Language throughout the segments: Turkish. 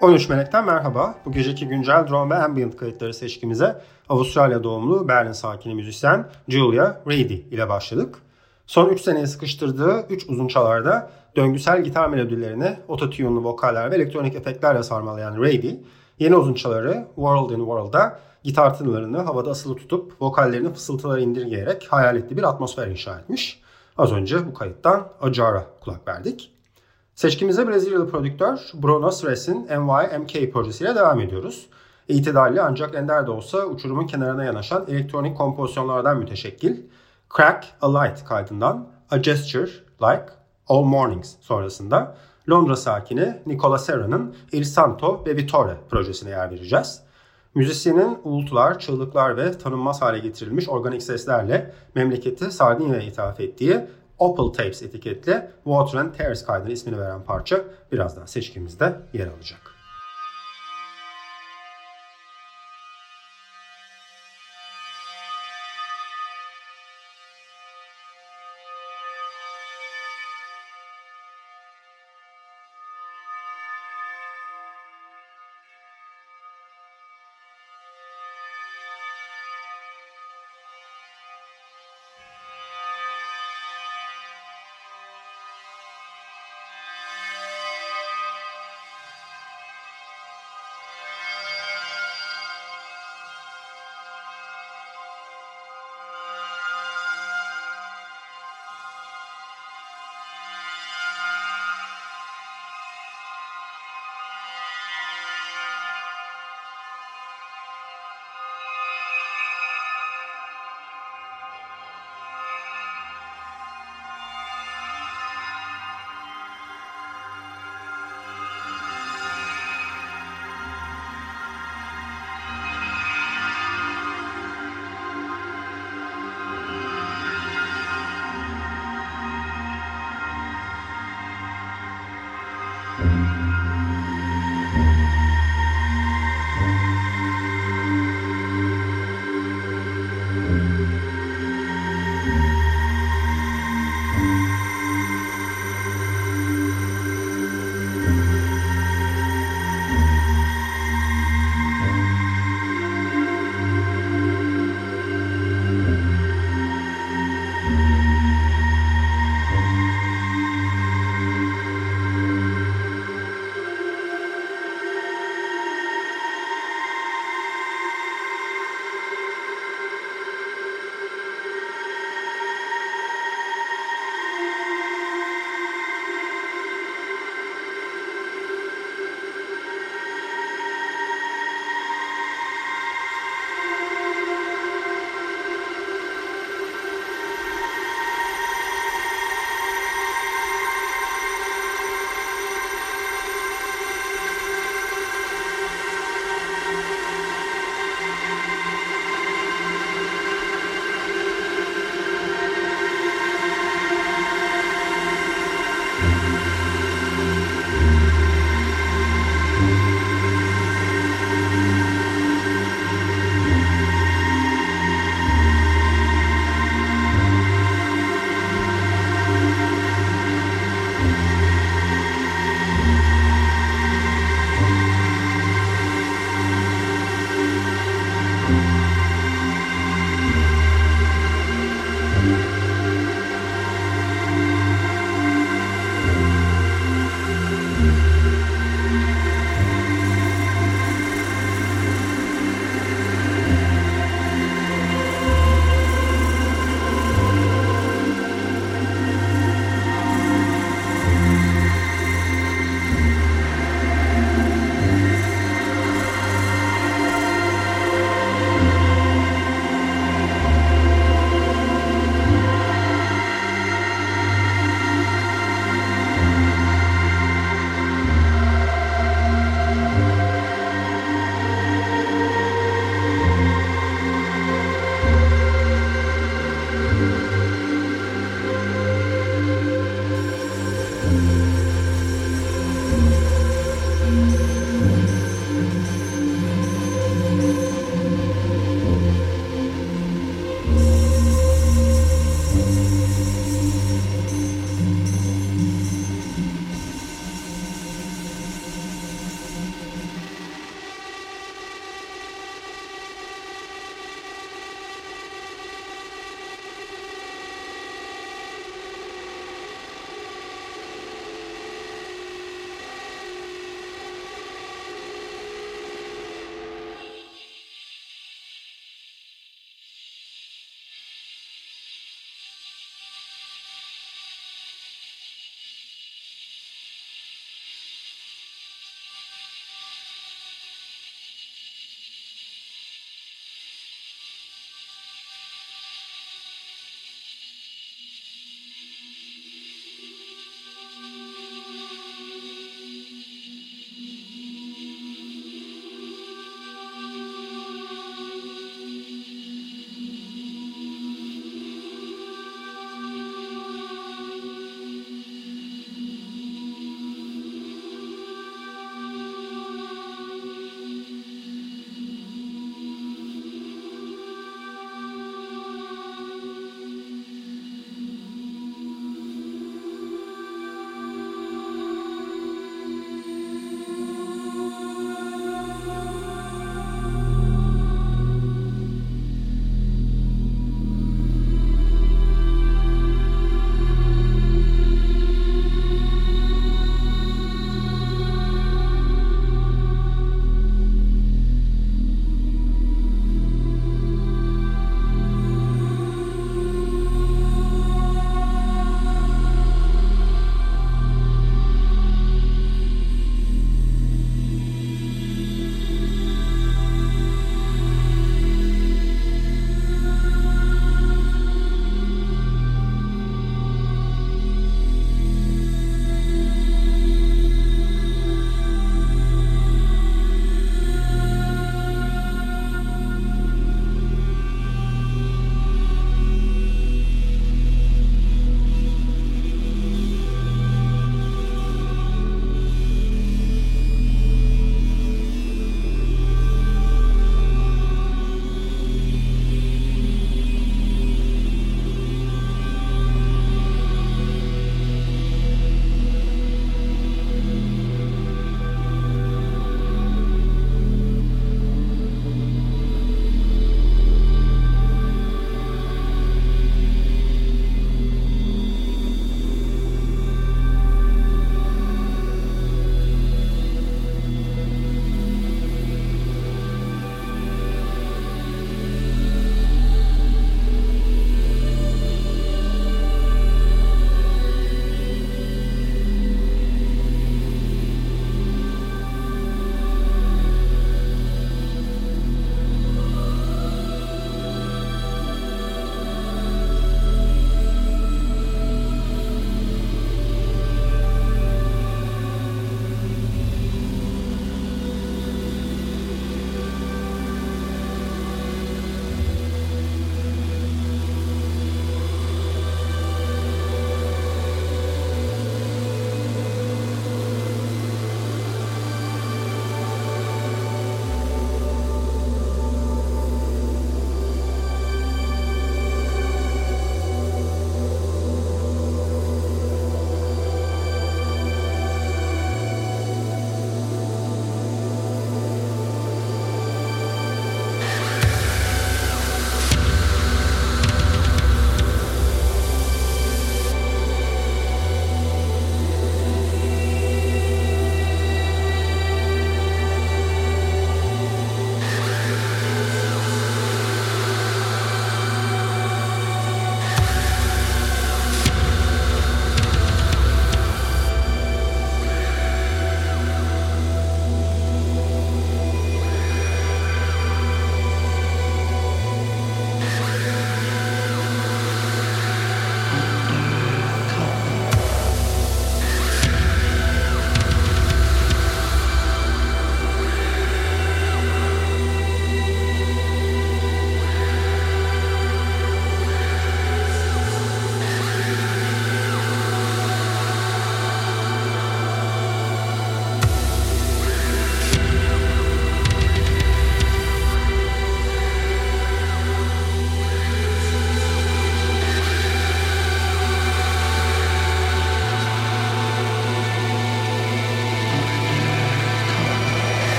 ...13 Melek'ten merhaba. Bu geceki güncel drone ve ambient kayıtları seçkimize... ...Avustralya doğumlu Berlin sakini müzisyen Julia Reedy ile başladık. Son 3 seneye sıkıştırdığı 3 uzun çalarda... ...döngüsel gitar melodilerini ototune'lu vokaller ve elektronik efektlerle sarmalayan Reedy... ...yeni uzun çaları World in World'da... ...gitar tınılarını havada asılı tutup... ...vokallerini fısıltılara indirgeyerek... ...hayaletli bir atmosfer inşa etmiş. Az önce bu kayıttan Acara kulak verdik. Seçkimize Brezilyalı prodüktör Bruno Sres'in NYMK projesiyle devam ediyoruz. İtidalli ancak ender de olsa uçurumun kenarına yanaşan elektronik kompozisyonlardan müteşekkil Crack a Light kaydından A Gesture Like All Mornings sonrasında Londra sakini Nicola Serra'nın Il Santo ve Vittore projesine yer vereceğiz. Müzisyenin uğultular, çığlıklar ve tanınmaz hale getirilmiş organik seslerle memleketi Sardinya'ya ithaf ettiği Opal Tapes etiketli Water and Tears kaydına ismini veren parça birazdan seçkimizde yer alacak.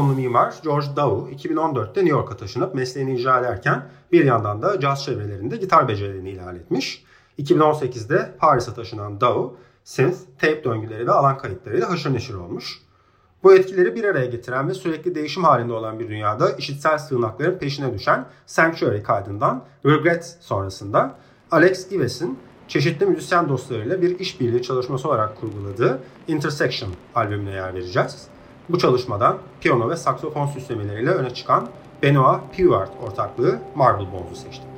Doğumlu mimar George Dow 2014'te New York'a taşınıp mesleğini icra ederken bir yandan da caz çevrelerinde gitar becerilerini ilerletmiş. 2018'de Paris'e taşınan Dow, synth, tape döngüleri ve alan kayıtlarıyla haşır neşir olmuş. Bu etkileri bir araya getiren ve sürekli değişim halinde olan bir dünyada işitsel sığınakların peşine düşen Sanctuary kaydından Regret sonrasında Alex Ives'in çeşitli müzisyen dostlarıyla bir işbirliği çalışması olarak kurguladığı Intersection albümüne yer vereceğiz. Bu çalışmadan piyano ve saksofon süslemeleriyle öne çıkan Benoit Puart ortaklığı Marble Bones'u seçtim.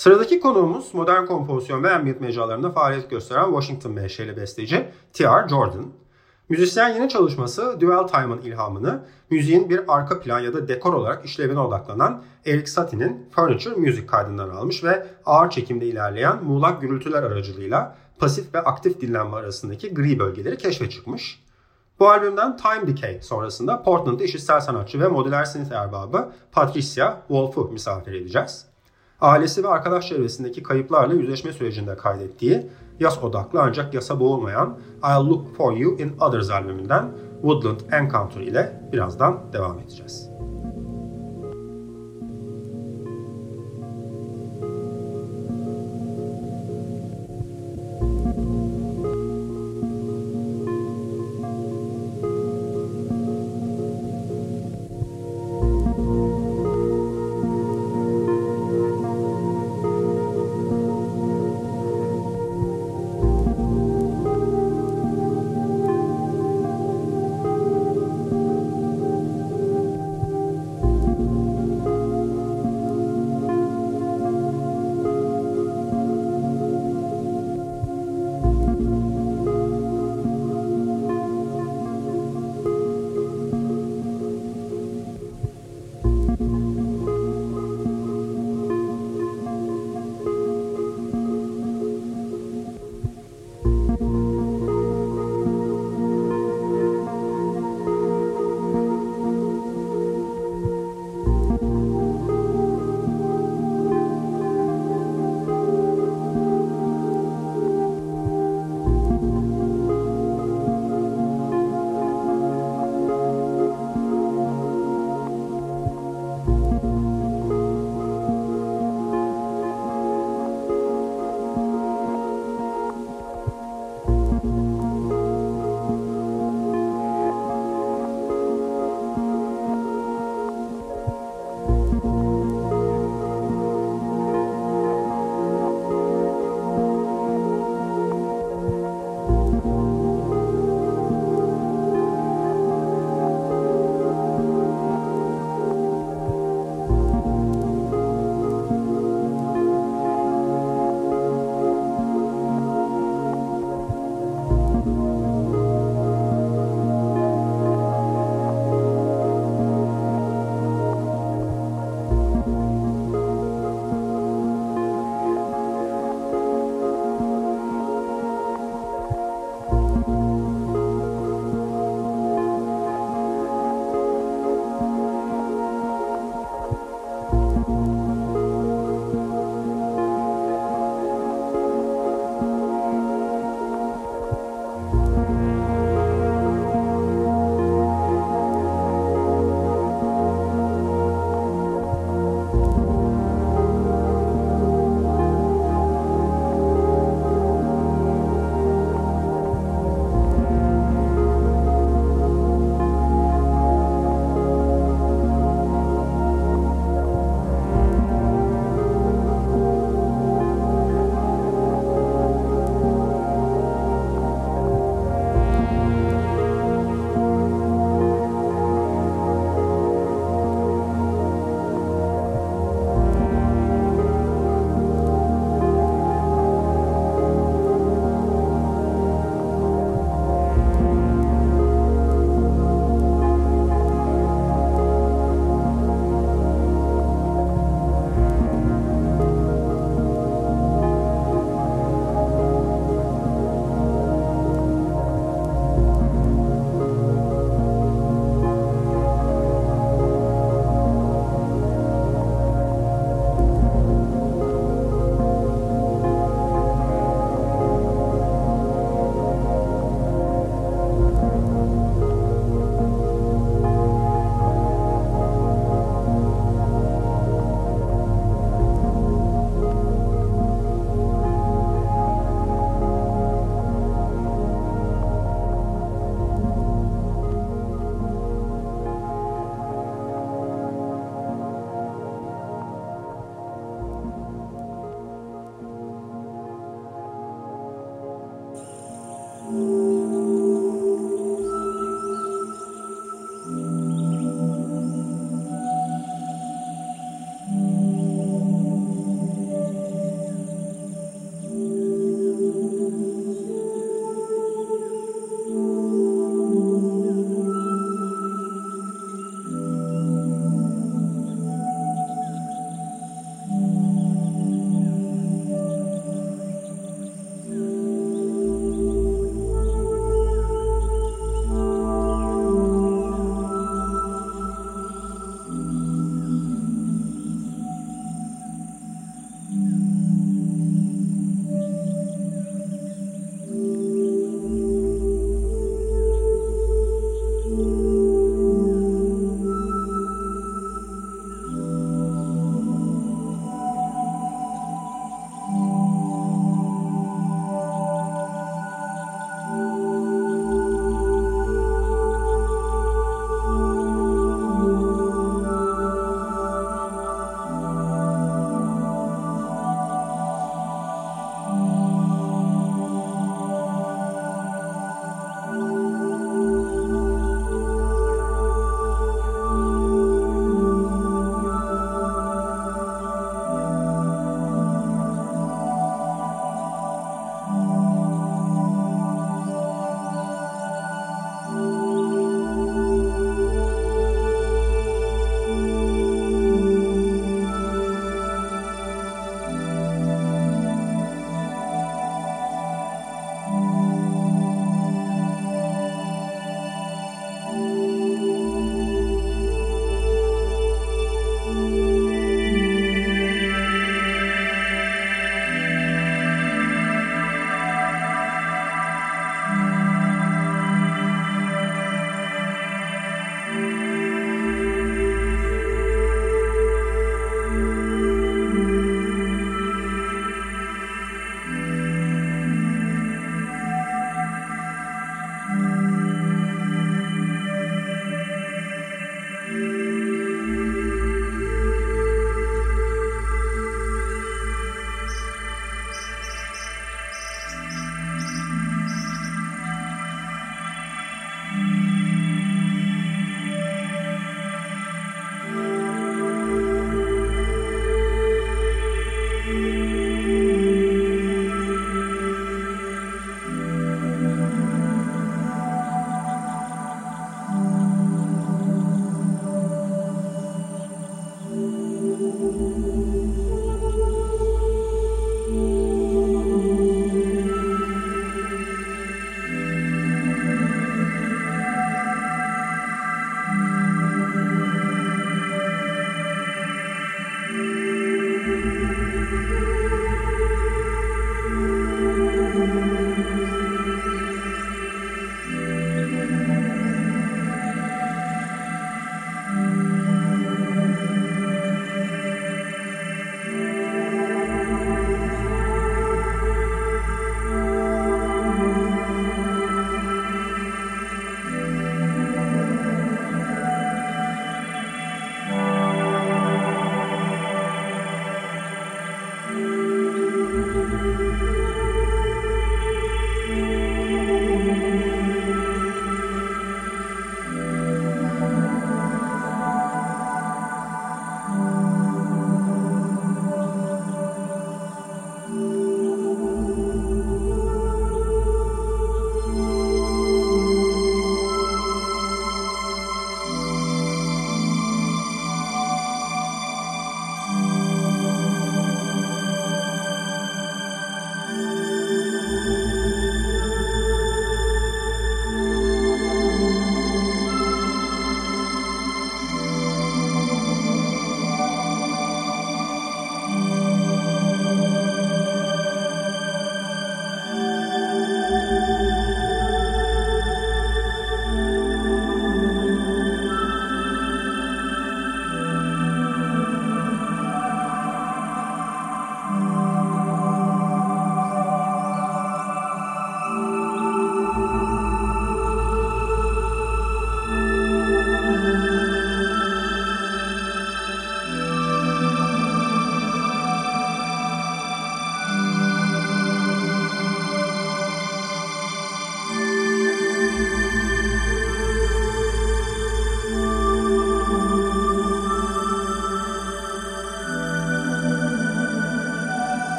Sıradaki konuğumuz modern kompozisyon ve ambient mecralarında faaliyet gösteren Washington menşeli besteci T.R. Jordan. Müzisyen yeni çalışması Dual Time'ın ilhamını müziğin bir arka plan ya da dekor olarak işlevine odaklanan Eric Satie'nin Furniture Music kaydından almış ve ağır çekimde ilerleyen muğlak gürültüler aracılığıyla pasif ve aktif dinlenme arasındaki gri bölgeleri keşfe çıkmış. Bu albümden Time Decay sonrasında Portland'da işitsel sanatçı ve modüler synth erbabı Patricia Wolf'u misafir edeceğiz. Ailesi ve arkadaş çevresindeki kayıplarla yüzleşme sürecinde kaydettiği yas odaklı ancak yasa boğulmayan I'll Look For You In Others albümünden Woodland Encounter ile birazdan devam edeceğiz.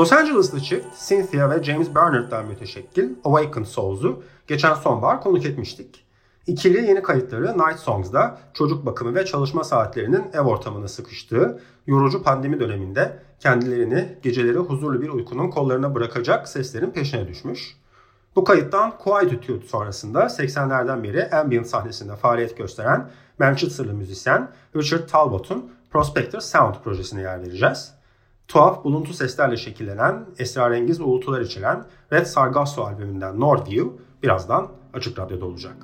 Los Angeles'lı çift Cynthia ve James Bernard'dan müteşekkil Awakened Souls'u geçen sonbahar konuk etmiştik. İkili yeni kayıtları Night Songs'da çocuk bakımı ve çalışma saatlerinin ev ortamına sıkıştığı yorucu pandemi döneminde kendilerini geceleri huzurlu bir uykunun kollarına bırakacak seslerin peşine düşmüş. Bu kayıttan Quietude sonrasında 80'lerden beri ambient sahnesinde faaliyet gösteren Manchester'lı müzisyen Richard Talbot'un Prospector Sound projesine yer vereceğiz. Tuhaf buluntu seslerle şekillenen, esrarengiz uğultular içeren Red Sargasso albümünden Northview birazdan Açık Radyo'da olacak.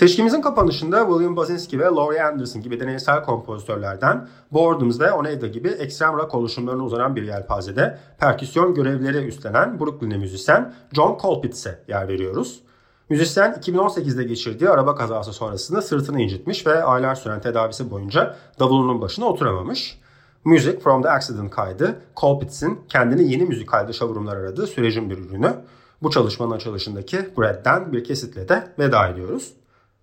Seçkimizin kapanışında William Basinski ve Laurie Anderson gibi deneysel kompozitörlerden Boredoms ve Oneida gibi ekstrem rock oluşumlarına uzanan bir yelpazede perküsyon görevleri üstlenen Brooklyn'li müzisyen John Colpitz'e yer veriyoruz. Müzisyen 2018'de geçirdiği araba kazası sonrasında sırtını incitmiş ve aylar süren tedavisi boyunca davulunun başına oturamamış. Music from the Accident kaydı Colpitz'in kendini yeni müzikalde showroomlar aradığı sürecin bir ürünü. Bu çalışmanın açılışındaki Brad'den bir kesitle de veda ediyoruz.